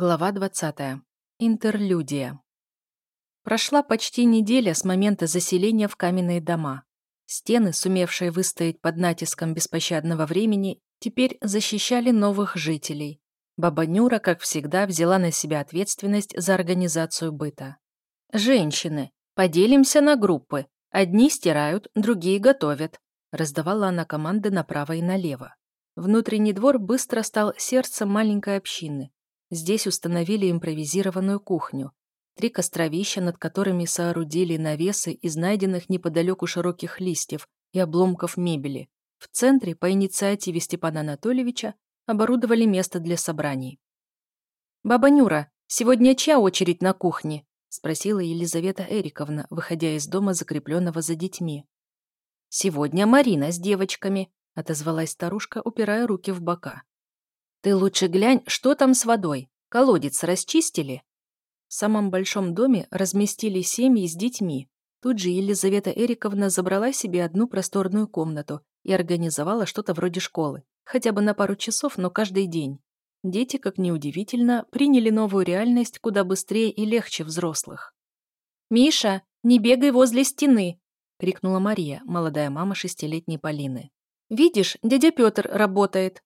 Глава 20. Интерлюдия. Прошла почти неделя с момента заселения в каменные дома. Стены, сумевшие выстоять под натиском беспощадного времени, теперь защищали новых жителей. Баба Нюра, как всегда, взяла на себя ответственность за организацию быта. «Женщины, поделимся на группы. Одни стирают, другие готовят», раздавала она команды направо и налево. Внутренний двор быстро стал сердцем маленькой общины, Здесь установили импровизированную кухню. Три костровища, над которыми соорудили навесы из найденных неподалеку широких листьев и обломков мебели. В центре, по инициативе Степана Анатольевича, оборудовали место для собраний. «Баба Нюра, сегодня чья очередь на кухне?» — спросила Елизавета Эриковна, выходя из дома, закрепленного за детьми. «Сегодня Марина с девочками», — отозвалась старушка, упирая руки в бока. «Ты лучше глянь, что там с водой. Колодец расчистили?» В самом большом доме разместили семьи с детьми. Тут же Елизавета Эриковна забрала себе одну просторную комнату и организовала что-то вроде школы. Хотя бы на пару часов, но каждый день. Дети, как ни удивительно, приняли новую реальность куда быстрее и легче взрослых. «Миша, не бегай возле стены!» — крикнула Мария, молодая мама шестилетней Полины. «Видишь, дядя Петр работает.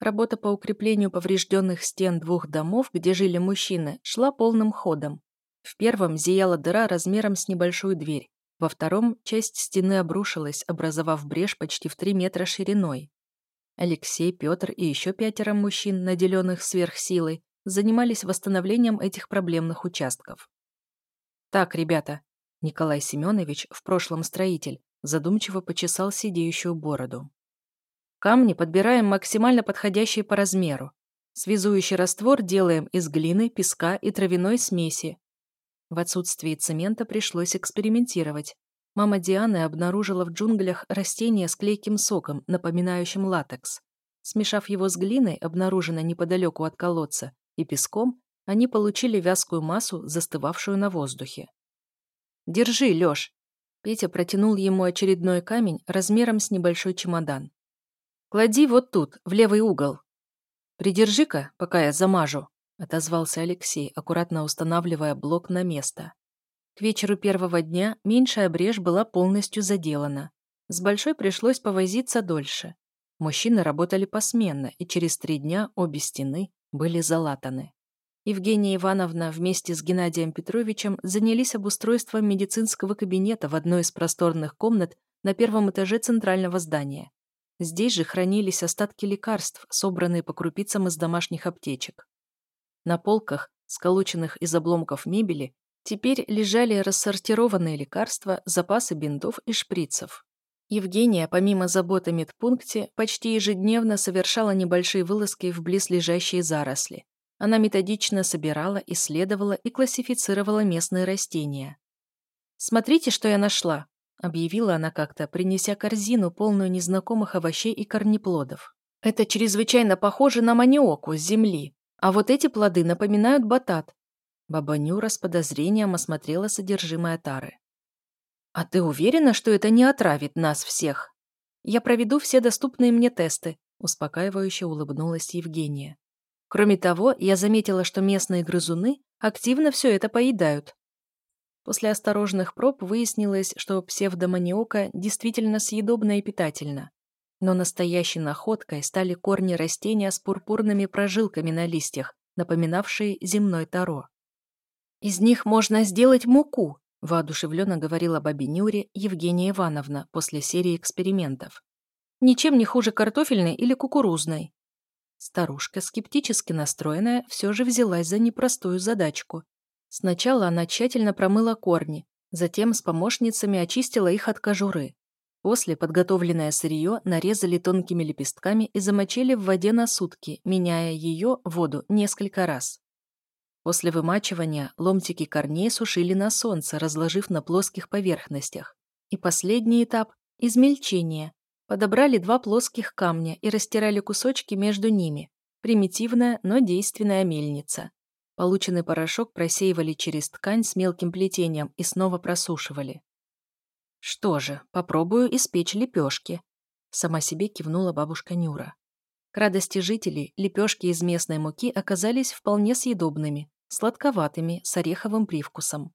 Работа по укреплению поврежденных стен двух домов, где жили мужчины, шла полным ходом. В первом зияла дыра размером с небольшую дверь, во втором часть стены обрушилась, образовав брешь почти в 3 метра шириной. Алексей, Петр и еще пятеро мужчин, наделенных сверхсилой, занимались восстановлением этих проблемных участков. «Так, ребята», Николай Семенович, в прошлом строитель, задумчиво почесал сидеющую бороду. Камни подбираем максимально подходящие по размеру. Связующий раствор делаем из глины, песка и травяной смеси. В отсутствии цемента пришлось экспериментировать. Мама Дианы обнаружила в джунглях растение с клейким соком, напоминающим латекс. Смешав его с глиной, обнаруженной неподалеку от колодца, и песком, они получили вязкую массу, застывавшую на воздухе. «Держи, Лёш!» Петя протянул ему очередной камень размером с небольшой чемодан. Клади вот тут, в левый угол. Придержи-ка, пока я замажу, отозвался Алексей, аккуратно устанавливая блок на место. К вечеру первого дня меньшая брешь была полностью заделана. С большой пришлось повозиться дольше. Мужчины работали посменно, и через три дня обе стены были залатаны. Евгения Ивановна вместе с Геннадием Петровичем занялись обустройством медицинского кабинета в одной из просторных комнат на первом этаже центрального здания. Здесь же хранились остатки лекарств, собранные по крупицам из домашних аптечек. На полках, сколоченных из обломков мебели, теперь лежали рассортированные лекарства, запасы бинтов и шприцев. Евгения, помимо забот о медпункте, почти ежедневно совершала небольшие вылазки в близлежащие заросли. Она методично собирала, исследовала и классифицировала местные растения. «Смотрите, что я нашла!» Объявила она как-то, принеся корзину, полную незнакомых овощей и корнеплодов. Это чрезвычайно похоже на маниоку с земли, а вот эти плоды напоминают батат. Баба Нюра с подозрением осмотрела содержимое тары. «А ты уверена, что это не отравит нас всех?» «Я проведу все доступные мне тесты», – успокаивающе улыбнулась Евгения. «Кроме того, я заметила, что местные грызуны активно все это поедают. После осторожных проб выяснилось, что псевдоманиока действительно съедобна и питательна. Но настоящей находкой стали корни растения с пурпурными прожилками на листьях, напоминавшие земной таро. «Из них можно сделать муку», – воодушевленно говорила бабе Нюре Евгения Ивановна после серии экспериментов. «Ничем не хуже картофельной или кукурузной». Старушка, скептически настроенная, все же взялась за непростую задачку Сначала она тщательно промыла корни, затем с помощницами очистила их от кожуры. После подготовленное сырье нарезали тонкими лепестками и замочили в воде на сутки, меняя ее, воду, несколько раз. После вымачивания ломтики корней сушили на солнце, разложив на плоских поверхностях. И последний этап – измельчение. Подобрали два плоских камня и растирали кусочки между ними. Примитивная, но действенная мельница. Полученный порошок просеивали через ткань с мелким плетением и снова просушивали. «Что же, попробую испечь лепешки», — сама себе кивнула бабушка Нюра. К радости жителей, лепешки из местной муки оказались вполне съедобными, сладковатыми, с ореховым привкусом.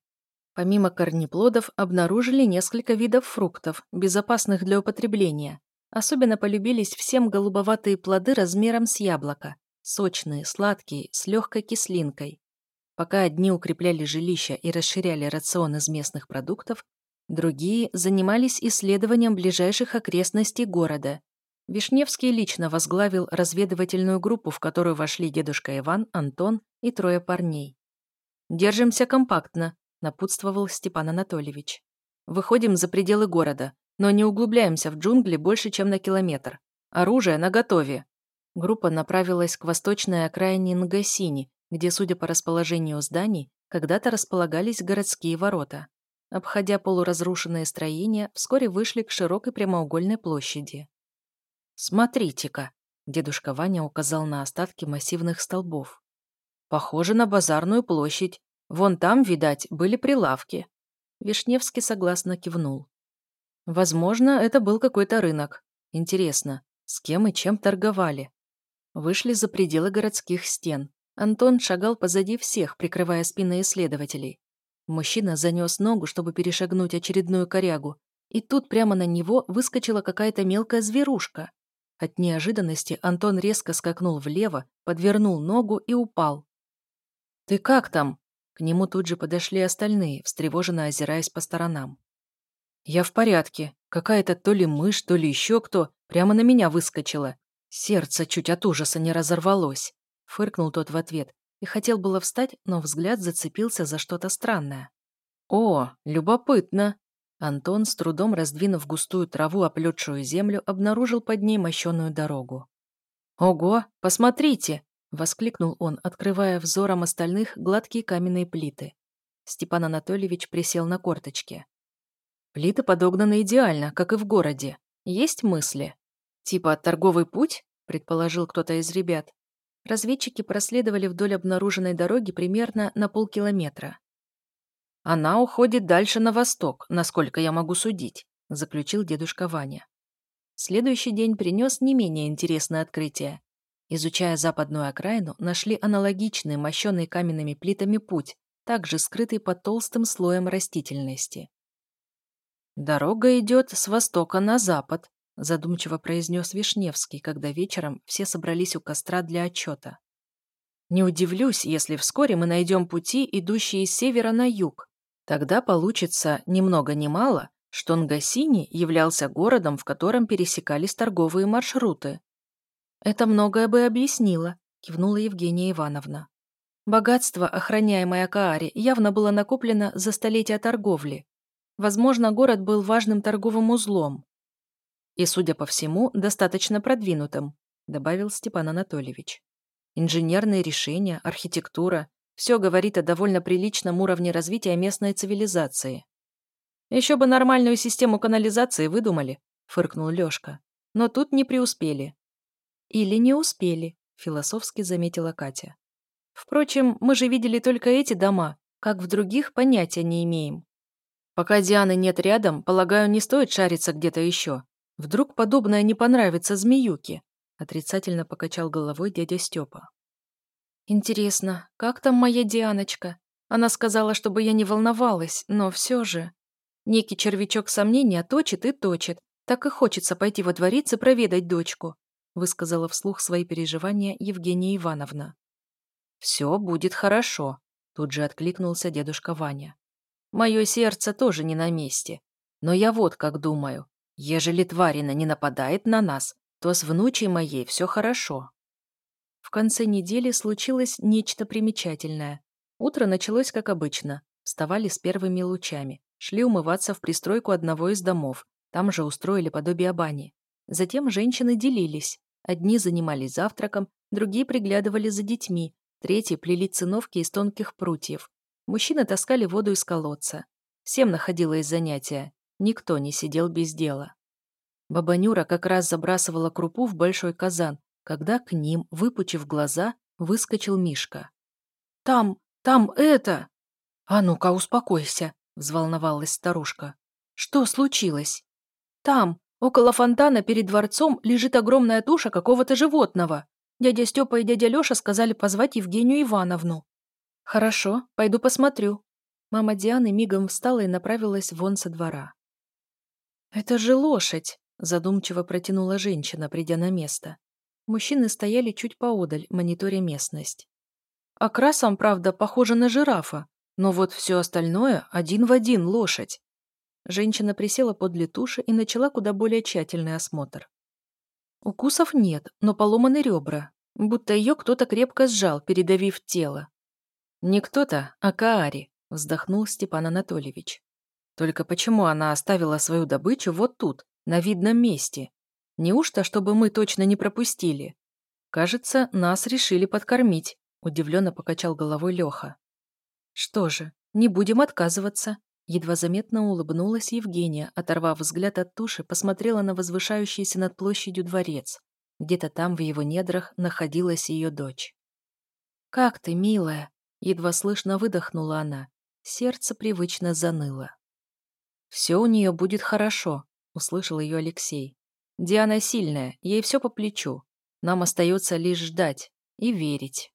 Помимо корнеплодов, обнаружили несколько видов фруктов, безопасных для употребления. Особенно полюбились всем голубоватые плоды размером с яблоко. Сочные, сладкие, с легкой кислинкой. Пока одни укрепляли жилища и расширяли рацион из местных продуктов, другие занимались исследованием ближайших окрестностей города. Вишневский лично возглавил разведывательную группу, в которую вошли дедушка Иван, Антон и трое парней. «Держимся компактно», – напутствовал Степан Анатольевич. «Выходим за пределы города, но не углубляемся в джунгли больше, чем на километр. Оружие наготове». Группа направилась к восточной окраине Нгасини, где, судя по расположению зданий, когда-то располагались городские ворота. Обходя полуразрушенные строения, вскоре вышли к широкой прямоугольной площади. «Смотрите-ка!» – дедушка Ваня указал на остатки массивных столбов. «Похоже на базарную площадь. Вон там, видать, были прилавки». Вишневский согласно кивнул. Возможно, это был какой-то рынок. Интересно, с кем и чем торговали? Вышли за пределы городских стен. Антон шагал позади всех, прикрывая спины исследователей. Мужчина занес ногу, чтобы перешагнуть очередную корягу, и тут прямо на него выскочила какая-то мелкая зверушка. От неожиданности Антон резко скакнул влево, подвернул ногу и упал. «Ты как там?» К нему тут же подошли остальные, встревоженно озираясь по сторонам. «Я в порядке. Какая-то то ли мышь, то ли еще кто прямо на меня выскочила. Сердце чуть от ужаса не разорвалось», — фыркнул тот в ответ и хотел было встать, но взгляд зацепился за что-то странное. «О, любопытно!» Антон, с трудом раздвинув густую траву, оплетшую землю, обнаружил под ней мощеную дорогу. «Ого, посмотрите!» — воскликнул он, открывая взором остальных гладкие каменные плиты. Степан Анатольевич присел на корточки. Плиты подогнаны идеально, как и в городе. Есть мысли? Типа торговый путь? Предположил кто-то из ребят. Разведчики проследовали вдоль обнаруженной дороги примерно на полкилометра. «Она уходит дальше на восток, насколько я могу судить», заключил дедушка Ваня. Следующий день принес не менее интересное открытие. Изучая западную окраину, нашли аналогичный, мощенный каменными плитами путь, также скрытый под толстым слоем растительности. «Дорога идет с востока на запад», задумчиво произнес Вишневский, когда вечером все собрались у костра для отчета. «Не удивлюсь, если вскоре мы найдем пути, идущие с севера на юг. Тогда получится ни много ни мало, что Нгасини являлся городом, в котором пересекались торговые маршруты. «Это многое бы объяснило», — кивнула Евгения Ивановна. Богатство, охраняемое Каари, явно было накоплено за столетия торговли. Возможно, город был важным торговым узлом. И, судя по всему, достаточно продвинутым, добавил Степан Анатольевич. Инженерные решения, архитектура – все говорит о довольно приличном уровне развития местной цивилизации. Еще бы нормальную систему канализации выдумали, фыркнул Лешка. Но тут не преуспели. Или не успели, философски заметила Катя. Впрочем, мы же видели только эти дома, как в других понятия не имеем. Пока Дианы нет рядом, полагаю, не стоит шариться где-то еще. Вдруг подобное не понравится змеюке, отрицательно покачал головой дядя Степа. Интересно, как там моя Дианочка? Она сказала, чтобы я не волновалась, но все же... Некий червячок сомнения точит и точит. Так и хочется пойти во дворец и проведать дочку, высказала вслух свои переживания Евгения Ивановна. «Все будет хорошо», — тут же откликнулся дедушка Ваня. Мое сердце тоже не на месте. Но я вот как думаю. Ежели тварина не нападает на нас, то с внучей моей все хорошо. В конце недели случилось нечто примечательное. Утро началось как обычно. Вставали с первыми лучами. Шли умываться в пристройку одного из домов. Там же устроили подобие бани. Затем женщины делились. Одни занимались завтраком, другие приглядывали за детьми, третьи плели циновки из тонких прутьев, Мужчины таскали воду из колодца. Всем находилось занятие. Никто не сидел без дела. Баба Нюра как раз забрасывала крупу в большой казан, когда к ним, выпучив глаза, выскочил Мишка. «Там, там это!» «А ну-ка, успокойся!» – взволновалась старушка. «Что случилось?» «Там, Около фонтана перед дворцом лежит огромная туша какого-то животного. Дядя Степа и дядя Леша сказали позвать Евгению Ивановну. Хорошо, пойду посмотрю. Мама Дианы мигом встала и направилась вон со двора. «Это же лошадь!» – задумчиво протянула женщина, придя на место. Мужчины стояли чуть поодаль, мониторя местность. Окрасом, правда, похоже на жирафа, но вот все остальное один в один лошадь. Женщина присела подле туши и начала куда более тщательный осмотр. Укусов нет, но поломаны ребра, будто ее кто-то крепко сжал, передавив тело. «Не кто-то, а Каари», — вздохнул Степан Анатольевич. «Только почему она оставила свою добычу вот тут, на видном месте? Неужто, чтобы мы точно не пропустили? Кажется, нас решили подкормить», — удивленно покачал головой Леха. «Что же, не будем отказываться», Едва заметно улыбнулась Евгения, оторвав взгляд от туши, посмотрела на возвышающийся над площадью дворец. Где-то там, в его недрах, находилась ее дочь. «Как ты, милая?» Едва слышно выдохнула она. Сердце привычно заныло. «Все у нее будет хорошо», — услышал ее Алексей. «Диана сильная, ей все по плечу. Нам остается лишь ждать и верить».